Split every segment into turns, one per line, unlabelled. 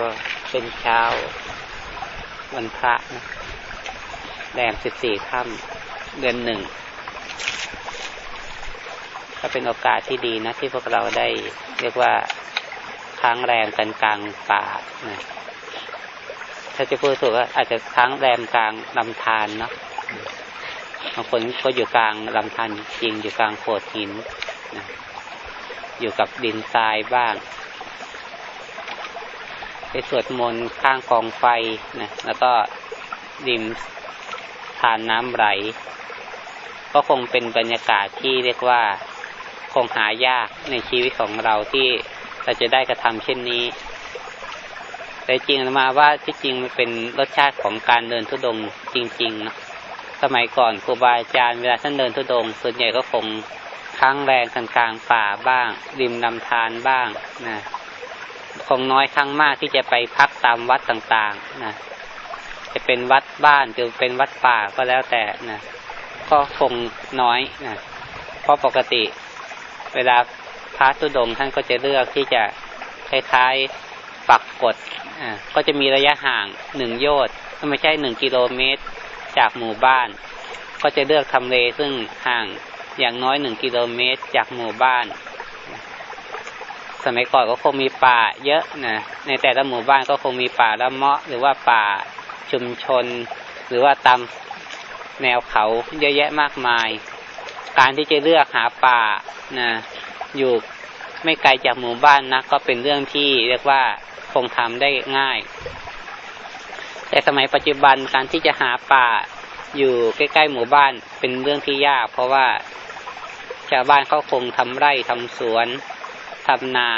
ก็เป็นเช้าวันพระนะแรมสิบสี่ค่ำเดือนหนึ่ง ก็เป็นโอกาสที่ดีนะ ที่พวกเราได้เรียกว่าค้างแรมกันกลางป่านะถ้าจะพูดถูกก็อาจจะค้างแรมกลางลำธารเนาะบางคนก็อยู่กลางลำธารจริงอยู่กลางโขดหินนะอยู่กับดินทรายบ้าง ไปสวดมนต์ข้างกองไฟนะแล้วก็ดิมทานน้ำไหล ก็คงเป็นบรรยากาศที่เรียกว่าคงหายากในชีวิตของเราที่เราจะได้กระทำเช่นนี้ แต่จริงมาว่าที่จริงมันเป็นรสชาติของการเดินทุดงจริงๆนะสมัยก่อนครูบาอาจารย์เวลาท่านเดินทุดง ส่วนใหญ่ก็คงค้างแรงกันกลางป่าบ้าง ริมลำธารบ้างนะ คงน้อยครั้งมากที่จะไปพักตามวัดต่างๆนะจะเป็นวัดบ้านหรือเป็นวัดป่าก็แล้วแต่นะก็คงน้อยนะเพราะปกติ เวลาพระตุดงท่านก็จะเลือกที่จะคล้ายๆปักกดอ่าก็จะมีระยะห่างหนึ่งโยชน์ไม่ใช่หนึ่งกิโลเมตรจากหมู่บ้าน ก็จะเลือกทำเลซึ่งห่างอย่างน้อยหนึ่งกิโลเมตรจากหมู่บ้าน สมัยก่อนก็คงมีป่าเยอะนะในแต่ละหมู่บ้านก็คงมีป่าละเมาะ หรือว่าป่าชุมชน หรือว่าตามแนวเขาเยอะแยะมากมาย การที่จะเลือกหาป่านะอยู่ไม่ไกลจากหมู่บ้านนะก็เป็นเรื่องที่เรียกว่าคงทำได้ง่าย แต่สมัยปัจจุบันการที่จะหาป่าอยู่ใกล้ๆหมู่บ้านเป็นเรื่องที่ยาก เพราะว่าชาวบ้านเขาคงทำไร่ทำสวน ทำนา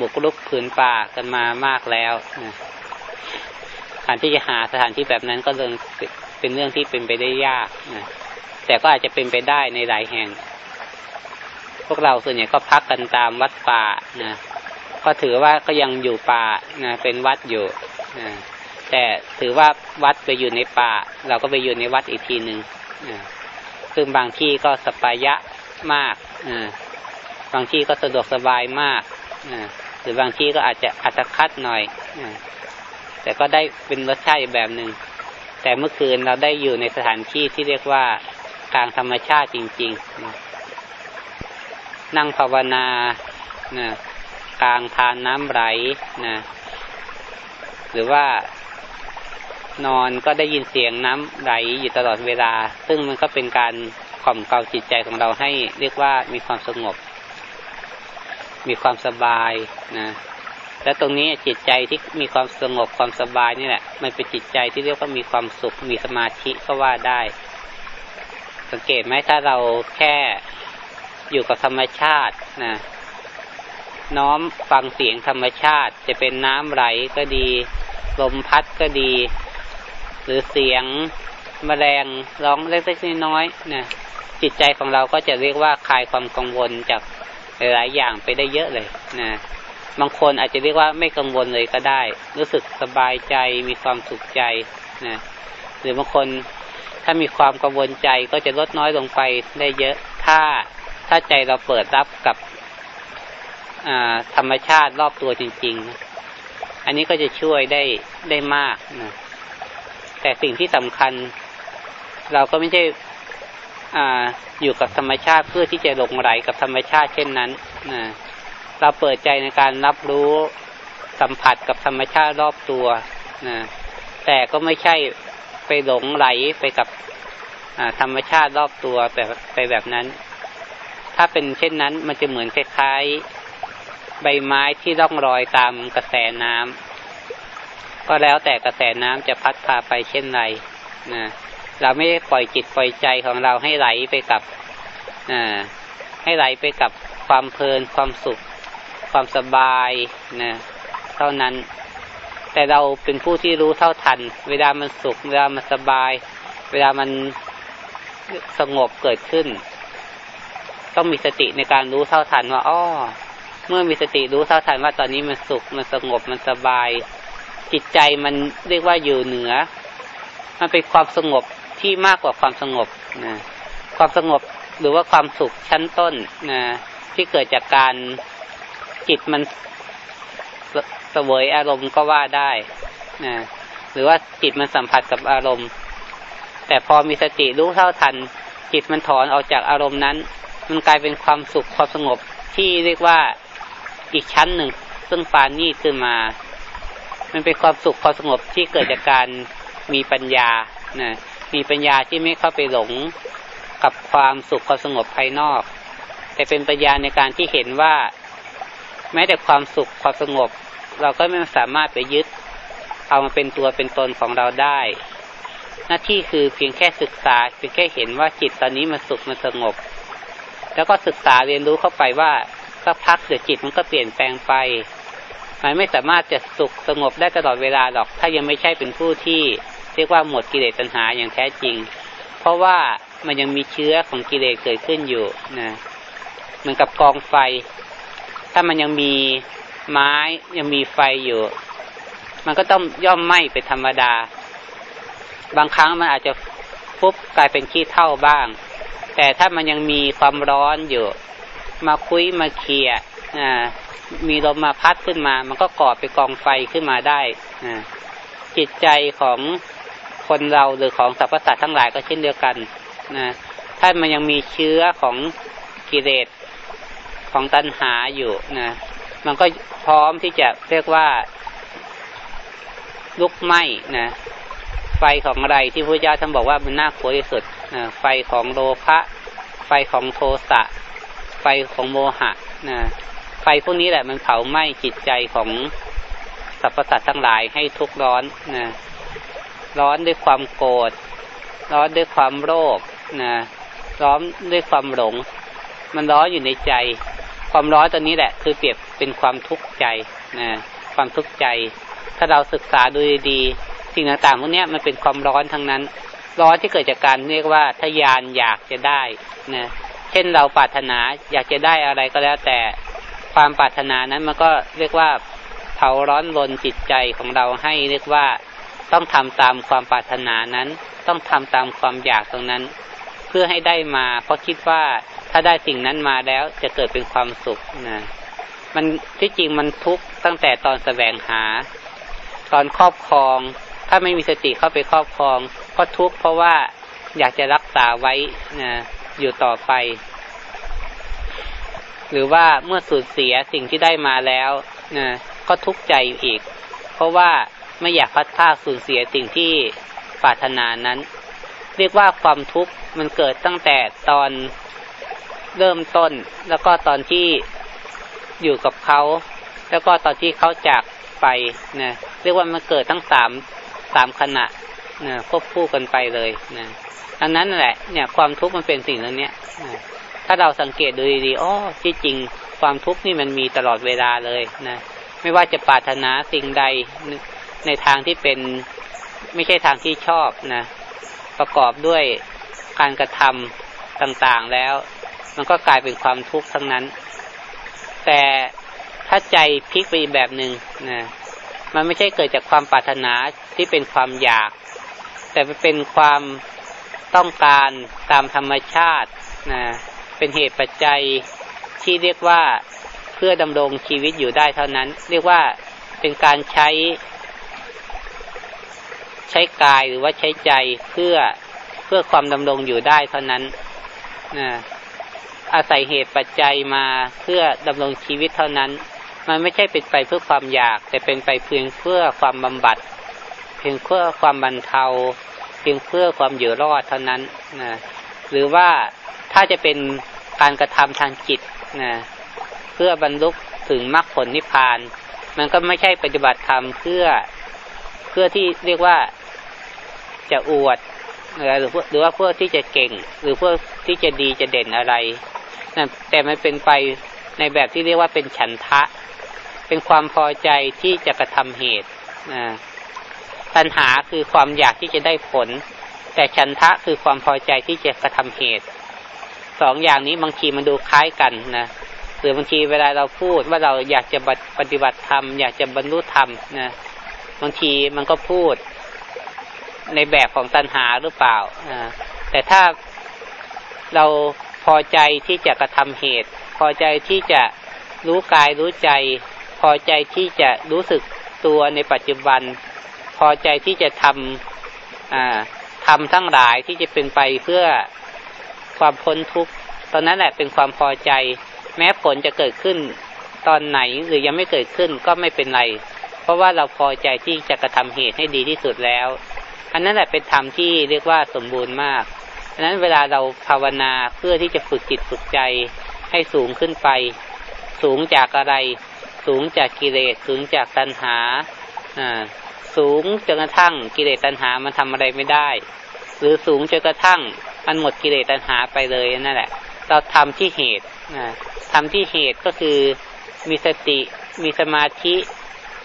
บุกรุกผืนป่ากันมามากแล้วนะการที่จะหาสถานที่แบบนั้นก็เลยเป็นเรื่องที่เป็นไปได้ยากนะแต่ก็อาจจะเป็นไปได้ในหลายแห่ง พวกเราส่วนใหญ่ก็พักกันตามวัดป่านะก็ถือว่าก็ยังอยู่ป่านะเป็นวัดอยู่นะแต่ถือว่าวัดไปอยู่ในป่า เราก็ไปอยู่ในวัดอีกทีหนึ่งนะซึ่งบางที่ก็สปายะมากนะ บางที่ก็สะดวกสบายมากหรือบางที่ก็อาจจะอัตคัดหน่อยแต่ก็ได้เป็นรสชาติแบบหนึ่งแต่เมื่อคืนเราได้อยู่ในสถานที่ที่เรียกว่ากลางธรรมชาติจริงๆ นั่งภาวนานะกลางทานน้ำไหลนะหรือว่านอนก็ได้ยินเสียงน้ำไหลอยู่ตลอดเวลา ซึ่งมันก็เป็นการข่มเกลาจิตใจของเราให้เรียกว่ามีความสงบ มีความสบายนะและตรงนี้จิตใจที่มีความสงบความสบายนี่แหละ มันเป็นจิตใจที่เรียกว่ามีความสุขมีสมาธิก็ว่าได้ สังเกตไหมถ้าเราแค่อยู่กับธรรมชาตินะน้อมฟังเสียงธรรมชาติ จะเป็นน้ำไหลก็ดี ลมพัดก็ดี หรือเสียงมแมลงร้องเล็กๆน้อยๆนะจิตใจของเราก็จะเรียกว่าคลายความกังวลจาก หลายอย่างไปได้เยอะเลยนะบางคนอาจจะเรียกว่าไม่กังวลเลยก็ได้ รู้สึกสบายใจมีความสุขใจนะหรือบางคนถ้ามีความกังวลใจก็จะลดน้อยลงไปได้เยอะ ถ้าถ้าใจเราเปิดรับกับธรรมชาติรอบตัวจริงๆนะอันนี้ก็จะช่วยได้ได้มากนะแต่สิ่งที่สำคัญ เราก็ไม่ใช่ อยู่กับธรรมชาติเพื่อที่จะหลงไหลกับธรรมชาติเช่นนั้นนะเราเปิดใจในการรับรู้สัมผัสกับธรรมชาติรอบตัวนะแต่ก็ไม่ใช่ไปหลงไหลไปกับธรรมชาติรอบตัวแบบไปแบบนั้น ถ้าเป็นเช่นนั้นมันจะเหมือนคล้ายๆใบไม้ที่ร่องรอยตามกระแสน้ำก็แล้วแต่กระแสน้ำจะพัดพาไปเช่นไรนะ เราไม่ได้ปล่อยจิตปล่อยใจของเราให้ไหลไปกับให้ไหลไปกับความเพลินความสุข ความสบายนะเท่านั้น แต่เราเป็นผู้ที่รู้เท่าทัน เวลามันสุข เวลามันสบาย เวลามันสงบเกิดขึ้น ต้องมีสติในการรู้เท่าทันว่าอ้อเมื่อมีสติรู้เท่าทันว่าตอนนี้มันสุขมันสงบมันสบาย จิตใจมันเรียกว่าอยู่เหนือ มันเป็นความสงบ ที่มากกว่าความสงบนะความสงบหรือว่าความสุขชั้นต้นนะที่เกิดจากการจิตมันเสวยอารมณ์ก็ว่าได้นะหรือว่าจิตมันสัมผัสกับอารมณ์ แต่พอมีสติรู้เท่าทัน จิตมันถอนออกจากอารมณ์นั้น มันกลายเป็นความสุขความสงบที่เรียกว่าอีกชั้นหนึ่ง ซึ่งปานนี่ขึ้นมา มันเป็นความสุขความสงบที่เกิดจากการมีปัญญานะ มีปัญญาที่ไม่เข้าไปหลงกับความสุขความสงบภายนอก แต่เป็นปัญญาในการที่เห็นว่า แม้แต่ความสุขความสงบ เราก็ไม่สามารถไปยึด เอามาเป็นตัวเป็นตนของเราได้ หน้าที่คือเพียงแค่ศึกษาเพียงแค่เห็นว่าจิตตอนนี้มันสุขมันสงบ แล้วก็ศึกษาเรียนรู้เข้าไปว่าสักพักเดี๋ยวจิตมันก็เปลี่ยนแปลงไปมันไม่สามารถจะสุขสงบได้ตลอดเวลาหรอก ถ้ายังไม่ใช่เป็นผู้ที่ เรียกว่าหมดกิเลสตัณหาอย่างแท้จริง เพราะว่ามันยังมีเชื้อของกิเลสเกิดขึ้นอยู่นะเหมือนกับกองไฟ ถ้ามันยังมีไม้ยังมีไฟอยู่ มันก็ต้องย่อมไหม้เป็นธรรมดา บางครั้งมันอาจจะปุ๊บกลายเป็นขี้เท่าบ้าง แต่ถ้ามันยังมีความร้อนอยู่ มาคุยมาเคลียมีลมมาพัดขึ้นมา มันก็ก่อไปกองไฟขึ้นมาได้จิตใจของ คนเราหรือของสรรพสัตว์ทั้งหลายก็เช่นเดียวกันนะถ้ามันยังมีเชื้อของกิเลสของตัณหาอยู่นะมันก็พร้อมที่จะเรียกว่าลุกไหม้นะไฟของอะไรที่พระเจ้าท่านบอกว่ามันน่ากลัวที่สุดนะไฟของโลภะไฟของโทสะไฟของโมหะนะไฟพวกนี้แหละมันเผาไหม้จิตใจของสรรพสัตว์ทั้งหลายให้ทุกข์ร้อนนะ ร้อนด้วยความโกรธ ร้อนด้วยความโลภนะ ร้อนด้วยความหลง มันร้อนอยู่ในใจ ความร้อนตัวนี้แหละ คือเปรียบเป็นความทุกข์ใจนะ ความทุกข์ใจ ถ้าเราศึกษาดูดีๆสิ่งต่างๆพวกนี้มันเป็นความร้อนทั้งนั้น ร้อนที่เกิดจากการเรียกว่าทยานอยากจะได้นะ เช่นเราปรารถนาอยากจะได้อะไรก็แล้วแต่ความปรารถนานั้นมันก็เรียกว่าเผาร้อนรนจิตใจของเราให้เรียกว่า ต้องทำตามความปรารถนานั้น ต้องทำตามความอยากตรงนั้น เพื่อให้ได้มา เพราะคิดว่าถ้าได้สิ่งนั้นมาแล้วจะเกิดเป็นความสุขนะมันที่จริงมันทุกข์ตั้งแต่ตอนแสวงหา ตอนครอบครอง ถ้าไม่มีสติเข้าไปครอบครองก็ทุกข์เพราะว่าอยากจะรักษาไว้นะอยู่ต่อไป หรือว่าเมื่อสูญเสียสิ่งที่ได้มาแล้วนะก็ทุกข์ใจอีก เพราะว่า ไม่อยากพัดพาสูญเสียสิ่งที่ปรารถนานั้น เรียกว่าความทุกข์มันเกิดตั้งแต่ตอนเริ่มต้น แล้วก็ตอนที่อยู่กับเขา แล้วก็ตอนที่เขาจากไปนะเรียกว่ามันเกิดทั้งสามสามขณะนะควบคู่กันไปเลยนะดังนั้นแหละเนี่ยความทุกข์มันเป็นสิ่งเหล่านี้นะถ้าเราสังเกตดูดีๆอ๋อที่จริงความทุกข์นี่มันมีตลอดเวลาเลยนะ ไม่ว่าจะปรารถนาสิ่งใด ในทางที่เป็นไม่ใช่ทางที่ชอบนะ ประกอบด้วยการกระทำต่างๆแล้ว มันก็กลายเป็นความทุกข์ทั้งนั้น แต่ถ้าใจพลิกไปแบบหนึ่งนะมันไม่ใช่เกิดจากความปรารถนาที่เป็นความอยาก แต่เป็นความต้องการตามธรรมชาตินะเป็นเหตุปัจจัยที่เรียกว่าเพื่อดำรงชีวิตอยู่ได้เท่านั้น เรียกว่าเป็นการใช้ ใช้กายหรือว่าใช้ใจเพื่อเพื่อความดำรงอยู่ได้เท่านั้นนะอาศัยเหตุปัจจัยมาเพื่อดำรงชีวิตเท่านั้น มันไม่ใช่เป็นไปเพื่อความอยาก แต่เป็นไปเพียงเพื่อความบำบัด เพียงเพื่อความบรรเทา เพียงเพื่อความอยู่รอดเท่านั้นนะหรือว่าถ้าจะเป็นการกระทำทางจิตนะเพื่อบรรลุถึงมรรคผลนิพพาน มันก็ไม่ใช่ปฏิบัติธรรมเพื่อ เพื่อที่เรียกว่าจะอวดอะไรหรือหรือว่าเพื่อที่จะเก่ง หรือเพื่อที่จะดีจะเด่นอะไรนะแต่มันเป็นไปในแบบที่เรียกว่าเป็นฉันทะ เป็นความพอใจที่จะกระทำเหตุนะปัญหาคือความอยากที่จะได้ผล แต่ฉันทะคือความพอใจที่จะกระทำเหตุสองอย่างนี้บางทีมันดูคล้ายกันนะหรือบางทีเวลาเราพูดว่าเราอยากจะปฏิบัติธรรมอยากจะบรรลุธรรมนะ บางทีมันก็พูดในแบบของตัณหาหรือเปล่า แต่ถ้าเราพอใจที่จะกระทำเหตุ พอใจที่จะรู้กายรู้ใจ พอใจที่จะรู้สึกตัวในปัจจุบัน พอใจที่จะทำทำทั้งหลายที่จะเป็นไปเพื่อความพ้นทุกข์ ตอนนั้นแหละเป็นความพอใจ แม้ผลจะเกิดขึ้นตอนไหนหรือยังไม่เกิดขึ้นก็ไม่เป็นไร เพราะว่าเราพอใจที่จะกระทำเหตุให้ดีที่สุดแล้ว อันนั้นแหละเป็นธรรมที่เรียกว่าสมบูรณ์มากดังนั้นเวลาเราภาวนาเพื่อที่จะฝึกจิตฝึกใจให้สูงขึ้นไป สูงจากอะไร สูงจากกิเลสสูงจากตัณหาอ่าสูงจนกระทั่งกิเลสตัณหามันทำอะไรไม่ได้ หรือสูงจนกระทั่งมันหมดกิเลสตัณหาไปเลยนั่นแหละ เราทำที่เหตุนะทำที่เหตุก็คือมีสติมีสมาธิ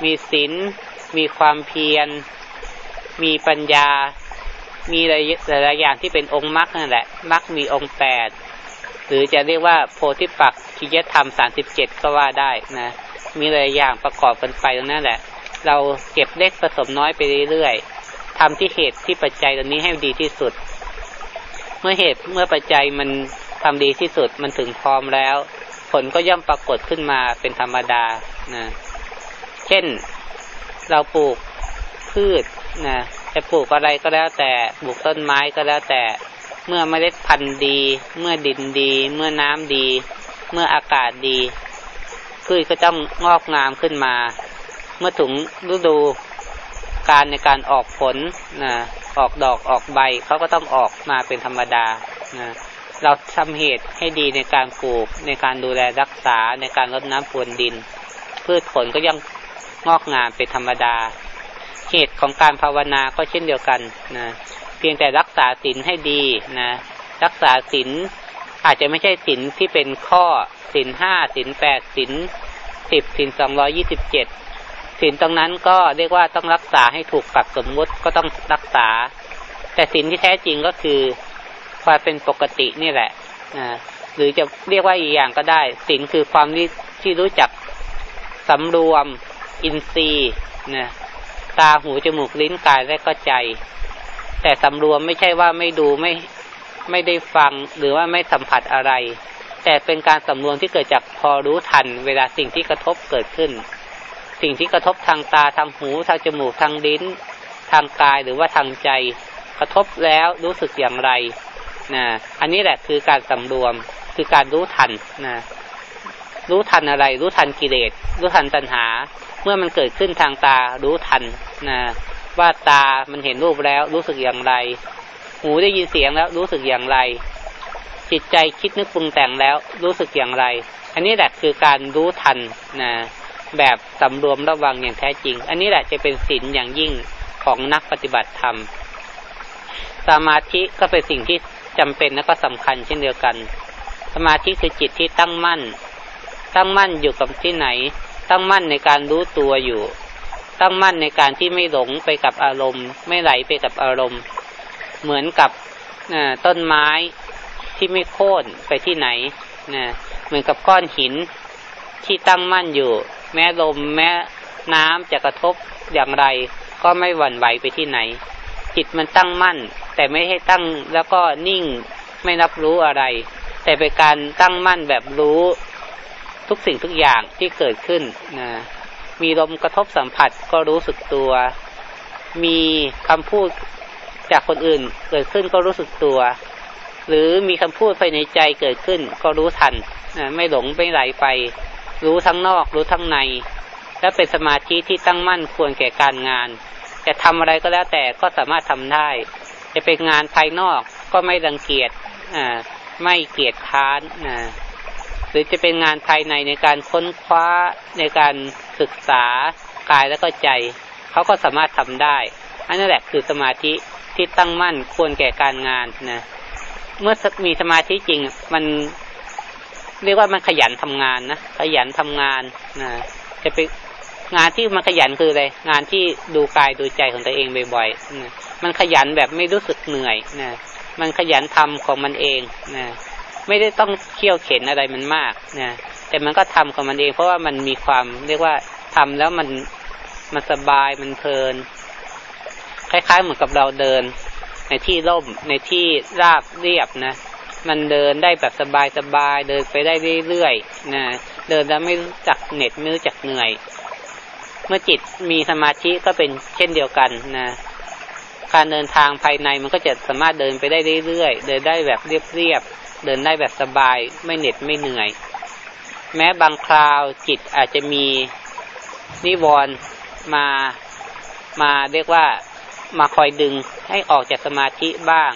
มีศีลมีความเพียร มีปัญญา มีหลายอย่างที่เป็นองค์มรรคนั่นแหละมรรคมีองค์แปดหรือจะเรียกว่าโพธิปักขิยธรรมสามสิบเจ็ดก็ว่าได้นะ มีหลายอย่างประกอบกันไปตรงนั้นแหละ เราเก็บเล็กผสมน้อยไปเรื่อยๆทำที่เหตุที่ปัจจัยตรงนี้ให้ดีที่สุด เมื่อเหตุเมื่อปัจจัยมันทำดีที่สุดมันถึงพร้อมแล้ว ผลก็ย่อมปรากฏขึ้นมาเป็นธรรมดานะ เช่นเราปลูกพืชนะจะปลูกอะไรก็แล้วแต่ปลูกต้นไม้ก็แล้วแต่ เมื่อเมล็ดพันธุ์ดี เมื่อดินดี เมื่อน้ำดี เมื่ออากาศดี พืชก็ต้องงอกงามขึ้นมา เมื่อถึงฤดูการในการออกผลนะออกดอกออกใบเขาก็ต้องออกมาเป็นธรรมดานะเราทำเหตุให้ดีในการปลูกในการดูแลรักษาในการรดน้ำพรวนดิน พืชผลก็ยัง งอกงามเป็นธรรมดา เหตุของการภาวนาก็เช่นเดียวกันนะเพียงแต่รักษาศีลให้ดีนะรักษาศีลอาจจะไม่ใช่ศีลที่เป็นข้อศีลห้าศีลแปดศีลสิบศีลสองร้อยี่สิบเจ็ดศีลตรงนั้นก็เรียกว่าต้องรักษาให้ถูกกับสมมุติก็ต้องรักษา แต่ศีลที่แท้จริงก็คือความเป็นปกตินี่แหละนะหรือจะเรียกว่าอีกอย่างก็ได้ศีลคือความที่ที่รู้จักสำรวม อินทรีย์นะตาหูจมูกลิ้นกายและก็ใจ แต่สำรวมไม่ใช่ว่าไม่ดูไม่ไม่ได้ฟังหรือว่าไม่สัมผัสอะไร แต่เป็นการสำรวมที่เกิดจากพอรู้ทัน เวลาสิ่งที่กระทบเกิดขึ้น สิ่งที่กระทบทางตาทางหูทางจมูกทางลิ้น ทางกายหรือว่าทางใจ กระทบแล้วรู้สึกอย่างไรนะอันนี้แหละคือการสำรวมคือการรู้ทันนะรู้ทันอะไร รู้ทันกิเลสรู้ทันตัณหา เมื่อมันเกิดขึ้นทางตารู้ทันนะว่าตามันเห็นรูปแล้วรู้สึกอย่างไร หูได้ยินเสียงแล้วรู้สึกอย่างไร จิตใจคิดนึกปรุงแต่งแล้วรู้สึกอย่างไร อันนี้แหละคือการรู้ทันนะแบบสำรวมระวังอย่างแท้จริง อันนี้แหละจะเป็นศีลอย่างยิ่งของนักปฏิบัติธรรม สมาธิก็เป็นสิ่งที่จำเป็นและก็สำคัญเช่นเดียวกัน สมาธิคือจิตที่ตั้งมั่น ตั้งมั่นอยู่กับที่ไหน ตั้งมั่นในการรู้ตัวอยู่ ตั้งมั่นในการที่ไม่หลงไปกับอารมณ์ ไม่ไหลไปกับอารมณ์ เหมือนกับต้นไม้ที่ไม่โค่นไปที่ไหนนะเหมือนกับก้อนหินที่ตั้งมั่นอยู่ แม้ลมแม้น้ำจะกระทบอย่างไร ก็ไม่หวั่นไหวไปที่ไหน จิตมันตั้งมั่น แต่ไม่ให้ตั้งแล้วก็นิ่งไม่รับรู้อะไร แต่เป็นการตั้งมั่นแบบรู้ ทุกสิ่งทุกอย่างที่เกิดขึ้นนะมีลมกระทบสัมผัสก็รู้สึกตัว มีคำพูดจากคนอื่นเกิดขึ้นก็รู้สึกตัว หรือมีคำพูดภายในใจเกิดขึ้นก็รู้ทันนะไม่หลงไม่ไหลไป รู้ทั้งนอกรู้ทั้งใน และเป็นสมาธิที่ตั้งมั่นควรแก่การงาน จะทำอะไรก็แล้วแต่ก็สามารถทำได้ จะเป็นงานภายนอกก็ไม่รังเกียจอ่าไม่เกียจค้านนะ หรือจะเป็นงานภายในในการค้นคว้าในการศึกษากายแล้วก็ใจ เขาก็สามารถทำได้ อันนั้นแหละคือสมาธิที่ตั้งมั่นควรแก่การงานนะเมื่อมีสมาธิจริงมันเรียกว่ามันขยันทำงานนะขยันทำงานนะจะเป็นงานที่มันขยันคืออะไรงานที่ดูกายดูใจของตัวเองบ่อยๆนะมันขยันแบบไม่รู้สึกเหนื่อยนะมันขยันทำของมันเองนะ ไม่ได้ต้องเขี่ยวเข็นอะไรมันมากนะแต่มันก็ทำของมันเอง เพราะว่ามันมีความเรียกว่าทำแล้วมันมันสบายมันเพลิน คล้ายๆเหมือนกับเราเดิน ในที่ร่มในที่ราบเรียบนะมันเดินได้แบบสบายๆเดินไปได้เรื่อยๆนะเดินแล้วไม่รู้จักเหน็ดไม่รู้จักเหนื่อย เมื่อจิตมีสมาธิก็เป็นเช่นเดียวกันนะการเดินทางภายในมันก็จะสามารถเดินไปได้เรื่อยๆเดินได้แบบเรียบๆ เดินได้แบบสบายไม่เหน็ดไม่เหนื่อย แม้บางคราวจิตอาจจะมีนิวรณ์มามาเรียกว่ามาคอยดึงให้ออกจากสมาธิบ้าง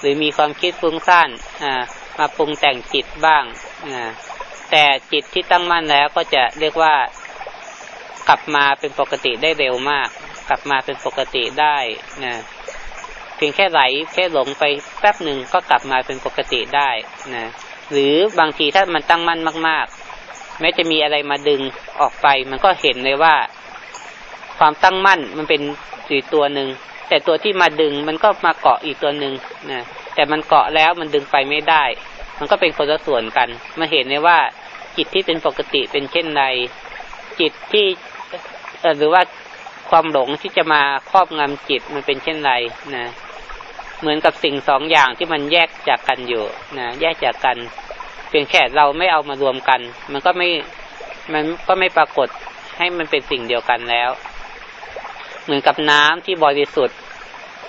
หรือมีความคิดฟุ้งซ่านมาปรุงแต่งจิตบ้างแต่จิตที่ตั้งมั่นแล้วก็จะเรียกว่ากลับมาเป็นปกติได้เร็วมาก กลับมาเป็นปกติได้นะ เพียงแค่ไหลแค่หลงไปแป๊บหนึ่งก็กลับมาเป็นปกติได้นะหรือบางทีถ้ามันตั้งมั่นมาก ๆ แม้จะมีอะไรมาดึงออกไป มันก็เห็นเลยว่า ความตั้งมั่นมันเป็นอีกตัวหนึ่งแต่ตัวที่มาดึงมันก็มาเกาะอีกตัวหนึ่งนะแต่มันเกาะแล้วมันดึงไปไม่ได้ มันก็เป็นคนละส่วนกันมาเห็นเลยว่าจิตที่เป็นปกติเป็นเช่นไรจิตที่หรือว่าความหลงที่จะมาครอบงำจิตมันเป็นเช่นไรนะ เหมือนกับสิ่งสองอย่างที่มันแยกจากกันอยู่นะแยกจากกัน เพียงแค่เราไม่เอามารวมกัน มันก็ไม่มันก็ไม่ปรากฏให้มันเป็นสิ่งเดียวกันแล้ว เหมือนกับน้ำที่บริสุทธิ์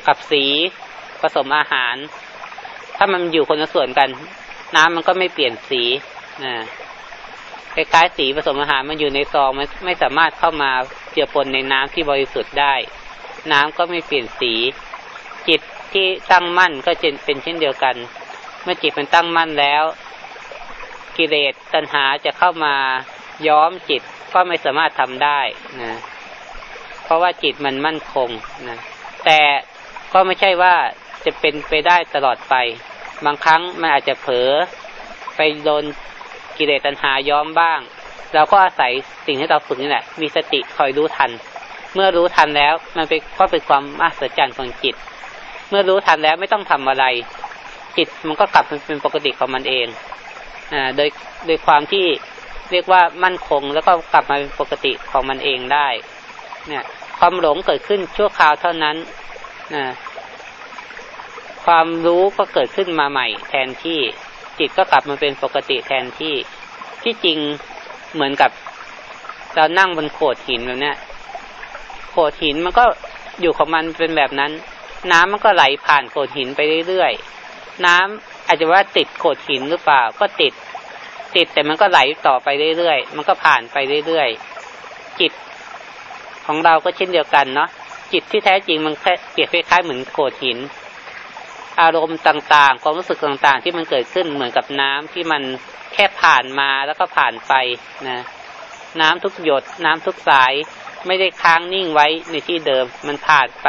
กับสีผสมอาหาร ถ้ามันอยู่คนละส่วนกัน น้ำมันก็ไม่เปลี่ยนสีนะคล้ายๆสีผสมอาหารมันอยู่ในซองมันไม่สามารถเข้ามาเจือปนในน้ำที่บริสุทธิ์ได้ น้ำก็ไม่เปลี่ยนสี จิต ที่ตั้งมั่นก็จะเป็นเช่นเดียวกัน เมื่อจิตมันตั้งมั่นแล้ว กิเลสตัณหาจะเข้ามาย้อมจิตก็ไม่สามารถทำได้นะเพราะว่าจิตมันมั่นคงนะแต่ก็ไม่ใช่ว่าจะเป็นไปได้ตลอดไป บางครั้งมันอาจจะเผลอไปโดนกิเลสตัณหาย้อมบ้าง เราก็อาศัยสิ่งที่เราฝึกนี่แหละ มีสติคอยรู้ทัน เมื่อรู้ทันแล้วมันเป็นก็เป็นความมหัศจรรย์ของจิต เมื่อรู้ทันแล้วไม่ต้องทำอะไร จิตมันก็กลับเป็นปกติของมันเองอ่าโดยโดยความที่เรียกว่ามั่นคงแล้วก็กลับมาเป็นปกติของมันเองได้ เนี่ย ความหลงเกิดขึ้นชั่วคราวเท่านั้นนะความรู้ก็เกิดขึ้นมาใหม่ แทนที่จิตก็กลับมาเป็นปกติแทนที่ที่จริงเหมือนกับเรานั่งบนโขดหินแบบนี้โขดหินมันก็อยู่ของมันเป็นแบบนั้น น้ำมันก็ไหลผ่านโขดหินไปเรื่อยๆน้ำอาจจะว่าติดโขดหินหรือเปล่า ก็ติด ติดแต่มันก็ไหลต่อไปเรื่อยๆมันก็ผ่านไปเรื่อยๆจิตของเราก็เช่นเดียวกันเนาะจิตที่แท้จริงมันแค่เปรียบคล้ายๆเหมือนโขดหิน อารมณ์ต่างๆ ความรู้สึกต่างๆ ที่มันเกิดขึ้นเหมือนกับน้ำที่มันแค่ผ่านมาแล้วก็ผ่านไปนะน้ำทุกหยด น้ำทุกสายไม่ได้ค้างนิ่งไว้ในที่เดิมมันผ่านไป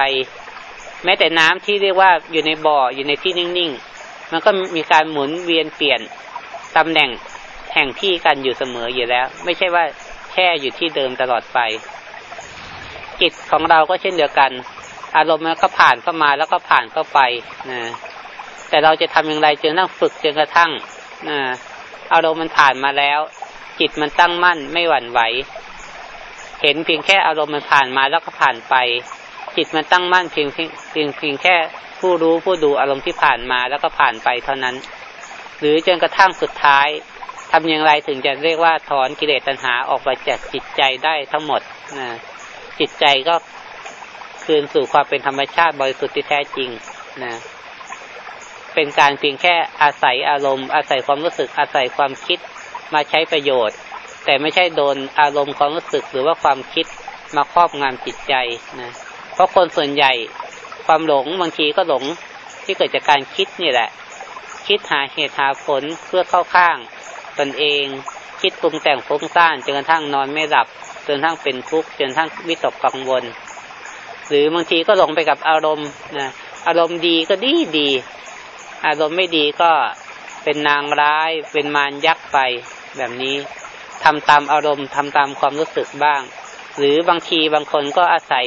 แม้แต่น้ำที่เรียกว่าอยู่ในบ่ออยู่ในที่นิ่งๆ มันก็มีการหมุนเวียนเปลี่ยนตำแหน่งแห่งที่กันอยู่เสมออยู่แล้ว ไม่ใช่ว่าแช่อยู่ที่เดิมตลอดไปจิตของเราก็เช่นเดียวกัน อารมณ์มันก็ผ่านเข้ามาแล้วก็ผ่านเข้าไปนะแต่เราจะทำอย่างไรจึงต้องฝึกจนกระทั่งนะอารมณ์มันผ่านมาแล้ว จิตมันตั้งมั่นไม่หวั่นไหว เห็นเพียงแค่อารมณ์มันผ่านมาแล้วก็ผ่านไป จิตมันตั้งมั่นเพียงเพียงเพียงแค่ผู้รู้ผู้ดูอารมณ์ที่ผ่านมาแล้วก็ผ่านไปเท่านั้น หรือจนกระทั่งสุดท้ายทำอย่างไรถึงจะเรียกว่าถอนกิเลสตัณหาออกไปจากจิตใจได้ทั้งหมดนะจิตใจก็คืนสู่ความเป็นธรรมชาติบริสุทธิ์ที่แท้จริงนะเป็นการเพียงแค่อาศัยอารมณ์ อาศัยความรู้สึกอาศัยความคิดมาใช้ประโยชน์ แต่ไม่ใช่โดนอารมณ์ความรู้สึกหรือว่าความคิดมาครอบงำจิตใจนะ เพราะคนส่วนใหญ่ความหลงบางทีก็หลงที่เกิดจากการคิดนี่แหละ คิดหาเหตุหาผลเพื่อเข้าข้างตนเอง คิดปรุงแต่งฟุ้งซ่านจนกระทั่งนอนไม่หลับจนทั้งเป็นทุกข์จนทั้งวิตกกังวล หรือบางทีก็หลงไปกับอารมณ์นะอารมณ์ดีก็ดีดี อารมณ์ไม่ดีก็เป็นนางร้าย เป็นมารยักษ์ไปแบบนี้ทำตามอารมณ์ทำตามความรู้สึกบ้าง หรือบางทีบางคนก็อาศัย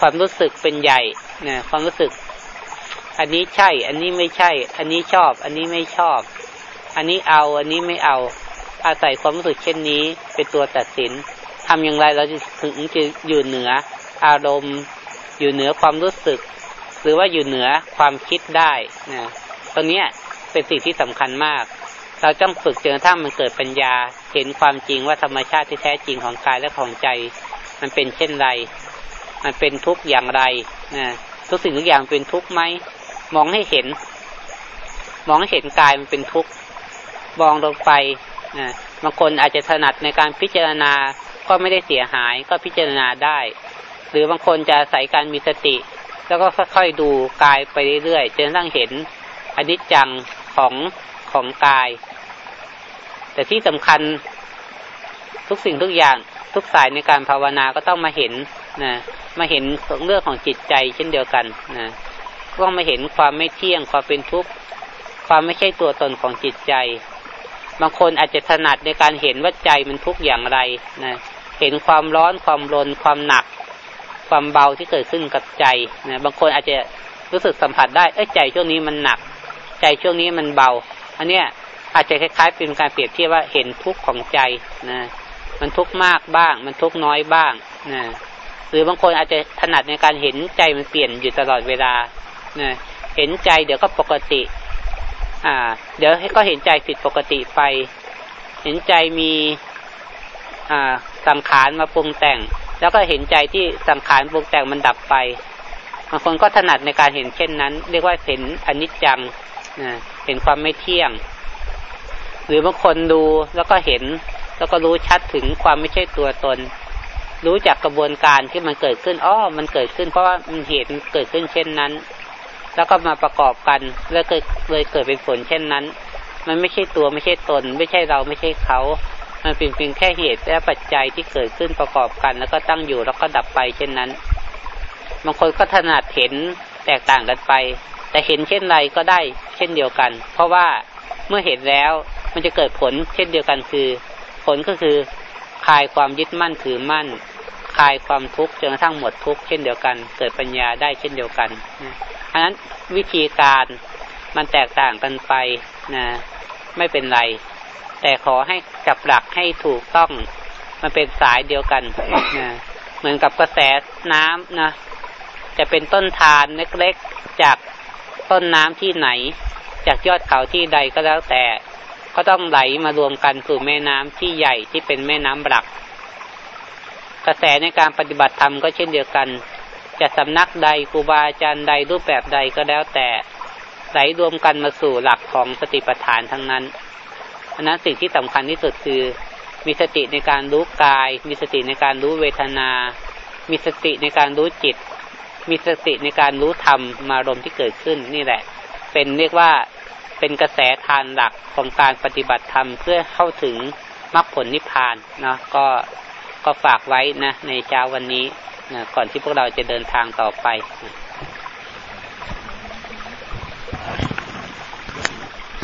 ความรู้สึกเป็นใหญ่นะความรู้สึก อันนี้ใช่ อันนี้ไม่ใช่ อันนี้ชอบ อันนี้ไม่ชอบ อันนี้เอา อันนี้ไม่เอา อาศัยความรู้สึกเช่นนี้ เป็นตัวตัดสินทำอย่างไรเราจะถึงจะอยู่เหนือ อารมณ์ อยู่เหนือความรู้สึก หรือว่าอยู่เหนือความคิดได้นะตรงนี้เป็นสิ่งที่สำคัญมาก เราต้องฝึกจนกระทั่งมันเกิดปัญญา เห็นความจริงว่าธรรมชาติที่แท้จริงของกายและของใจ มันเป็นเช่นไร มันเป็นทุกข์อย่างไรนะทุกสิ่งทุกอย่างเป็นทุกข์ไหมมองให้เห็น มองให้เห็นกายมันเป็นทุกข์มองลงไปนะบางคนอาจจะถนัดในการพิจารณาก็ไม่ได้เสียหายก็พิจารณาได้ หรือบางคนจะใส่การมีสติ แล้วก็ค่อยๆดูกายไปเรื่อยๆจนกระทั่งเห็นอนิจจังของของกาย แต่ที่สำคัญทุกสิ่งทุกอย่างทุกสายในการภาวนาก็ต้องมาเห็น นะมาเห็นเรื่องของจิตใจเช่นเดียวกันนะต้องมาเห็นความไม่เที่ยงความเป็นทุกข์ความไม่ใช่ตัวตนของจิตใจ บางคนอาจจะถนัดในการเห็นว่าใจมันทุกข์อย่างไรนะเห็นความร้อนความรนความหนัก ความเบาที่เกิดขึ้นกับใจนะบางคนอาจจะรู้สึกสัมผัสได้เอ้ใจช่วงนี้มันหนัก ใจช่วงนี้มันเบา อันเนี้ยอาจจะคล้ายๆเป็นการเปรียบเทียบว่าเห็นทุกข์ของใจนะมันทุกข์มากบ้าง มันทุกข์น้อยบ้างนะ หรือบางคนอาจจะถนัดในการเห็นใจมันเปลี่ยนอยู่ตลอดเวลานะเห็นใจเดี๋ยวก็ปกติ อ่า เดี๋ยวก็เห็นใจผิดปกติไป เห็นใจมีอ่าสังขารมาปรุงแต่ง แล้วก็เห็นใจที่สังขารปรุงแต่งมันดับไปบางคนก็ถนัดในการเห็นเช่นนั้น เรียกว่าเห็นอนิจจังนะเห็นความไม่เที่ยง หรือบางคนดูแล้วก็เห็น แล้วก็รู้ชัดถึงความไม่ใช่ตัวตน รู้จักกระบวนการที่มันเกิดขึ้นอ้อมันเกิดขึ้น เพราะว่ามันเหตุเกิดขึ้นเช่นนั้น แล้วก็มาประกอบกันแล้วเกิดเลยเกิดเป็นผลเช่นนั้น มันไม่ใช่ตัวไม่ใช่ตน ไม่ใช่เราไม่ใช่เขา มันเป็นเพียงแค่เหตุและปัจจัยที่เกิดขึ้นประกอบกัน แล้วก็ตั้งอยู่แล้วก็ดับไปเช่นนั้นบางคนก็ถนัดเห็นแตกต่างกันไป แต่เห็นเช่นไรก็ได้เช่นเดียวกัน เพราะว่าเมื่อเห็นแล้วมันจะเกิดผลเช่นเดียวกันคือ ผลก็คือคลายความยึดมั่นถือมั่น คลายความทุกข์จนกระทั่งหมดทุกข์เช่นเดียวกัน เกิดปัญญาได้เช่นเดียวกันนะอันนั้นวิธีการมันแตกต่างกันไปนะไม่เป็นไร แต่ขอให้จับหลักให้ถูกต้องมันเป็นสายเดียวกันนะเหมือนกับกระแสน้ำนะจะเป็นต้นทานเล็กๆจากต้นน้ำที่ไหน จากยอดเขาที่ใดก็แล้วแต่ ก็ต้องไหลมารวมกันสู่แม่น้ำที่ใหญ่ที่เป็นแม่น้ำหลักก ระแสในการปฏิบัติธรรมก็เช่นเดียวกัน จะสำนักใดครูบาอาจารย์ใดรูปแบบใดก็แล้วแต่ไหลรวมกันมาสู่หลักของสติปัฏฐานทั้งนั้นอันนั้นสิ่งที่สำคัญที่สุดคือ มีสติในการรู้กาย มีสติในการรู้เวทนา มีสติในการรู้จิต มีสติในการรู้ธรรมมารมที่เกิดขึ้นนี่แหละ เป็นเรียกว่าเป็นกระแสทานหลักของการปฏิบัติธรรมเพื่อเข้าถึงมรรคผลนิพพานเนาะก็ ก็ฝากไว้นะในเช้าวันนี้นะก่อนที่พวกเราจะเดินทางต่อไปนะ